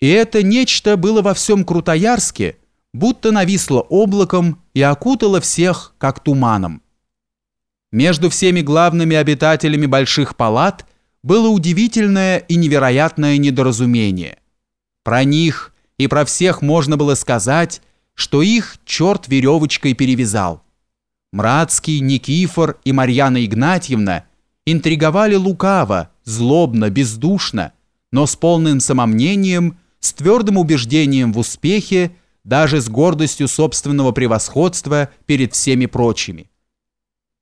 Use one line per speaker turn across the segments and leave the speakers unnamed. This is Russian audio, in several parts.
И это нечто было во всем Крутоярске, будто нависло облаком и окутало всех, как туманом. Между всеми главными обитателями больших палат было удивительное и невероятное недоразумение. Про них и про всех можно было сказать, что их черт веревочкой перевязал. Мрацкий, Никифор и Марьяна Игнатьевна интриговали лукаво, злобно, бездушно, но с полным самомнением, с твердым убеждением в успехе, даже с гордостью собственного превосходства перед всеми прочими.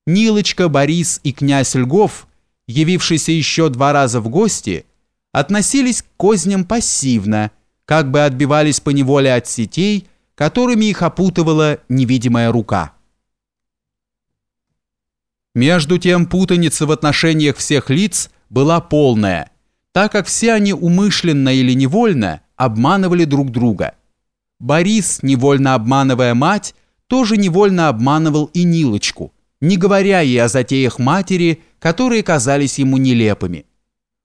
Нилочка, Борис и князь Льгов, явившиеся еще два раза в гости, относились к козням пассивно, как бы отбивались по неволе от сетей, которыми их опутывала невидимая рука. Между тем путаница в отношениях всех лиц была полная, так как все они умышленно или невольно обманывали друг друга. Борис, невольно обманывая мать, тоже невольно обманывал и Нилочку, не говоря ей о затеях матери, которые казались ему нелепыми.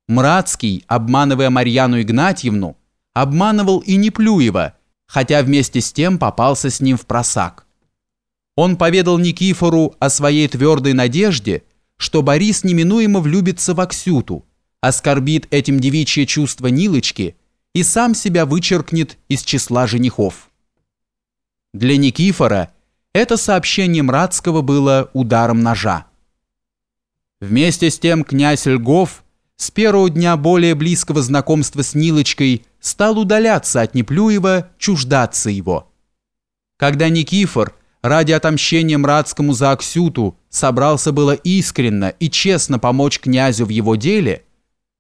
Мрацкий, обманывая Марьяну Игнатьевну, обманывал и Неплюева, хотя вместе с тем попался с ним в просак. Он поведал Никифору о своей твердой надежде, что Борис неминуемо влюбится в Аксюту, оскорбит этим девичье чувство Нилочки и сам себя вычеркнет из числа женихов. Для Никифора это сообщение Мрацкого было ударом ножа. Вместе с тем князь Льгов с первого дня более близкого знакомства с Нилочкой стал удаляться от Неплюева, чуждаться его. Когда Никифор ради отомщения Мрацкому за Аксюту собрался было искренно и честно помочь князю в его деле,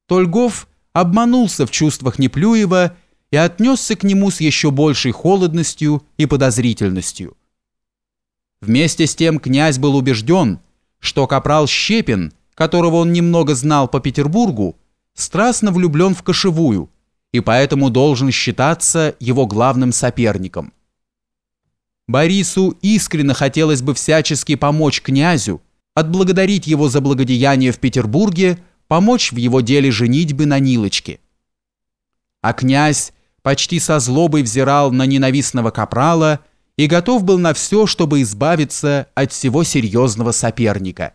то Льгов обманулся в чувствах Неплюева и отнесся к нему с еще большей холодностью и подозрительностью. Вместе с тем князь был убежден, что капрал Щепин, которого он немного знал по Петербургу, страстно влюблен в Кошевую и поэтому должен считаться его главным соперником. Борису искренне хотелось бы всячески помочь князю, отблагодарить его за благодеяние в Петербурге, помочь в его деле женитьбы на Нилочке. А князь почти со злобой взирал на ненавистного капрала и готов был на все, чтобы избавиться от всего серьезного соперника.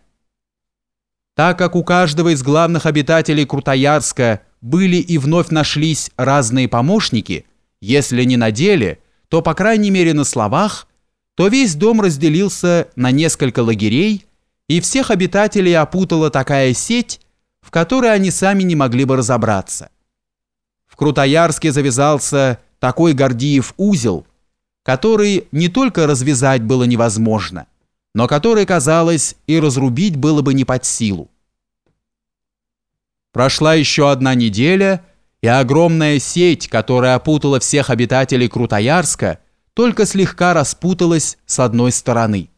Так как у каждого из главных обитателей Крутоярска были и вновь нашлись разные помощники, если не на деле – то, по крайней мере, на словах, то весь дом разделился на несколько лагерей, и всех обитателей опутала такая сеть, в которой они сами не могли бы разобраться. В Крутоярске завязался такой Гордиев узел, который не только развязать было невозможно, но который, казалось, и разрубить было бы не под силу. Прошла еще одна неделя – и огромная сеть, которая опутала всех обитателей Крутоярска, только слегка распуталась с одной стороны.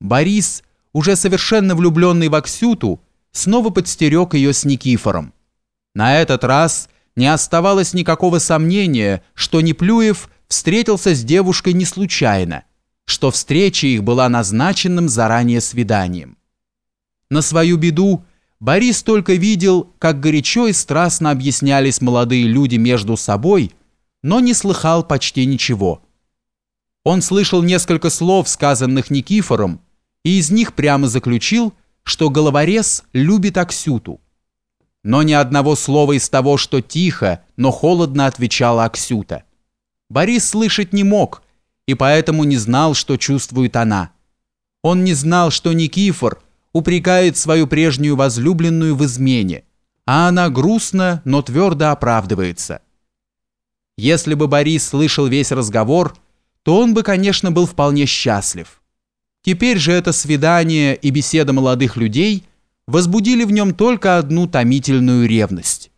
Борис, уже совершенно влюбленный в Аксюту, снова подстерег ее с Никифором. На этот раз не оставалось никакого сомнения, что Неплюев встретился с девушкой не случайно, что встреча их была назначенным заранее свиданием. На свою беду Борис только видел, как горячо и страстно объяснялись молодые люди между собой, но не слыхал почти ничего. Он слышал несколько слов, сказанных Никифором, и из них прямо заключил, что головорез любит Аксюту. Но ни одного слова из того, что тихо, но холодно отвечала Аксюта. Борис слышать не мог, и поэтому не знал, что чувствует она. Он не знал, что Никифор упрекает свою прежнюю возлюбленную в измене, а она грустно, но твердо оправдывается. Если бы Борис слышал весь разговор, то он бы, конечно, был вполне счастлив. Теперь же это свидание и беседа молодых людей возбудили в нем только одну томительную ревность.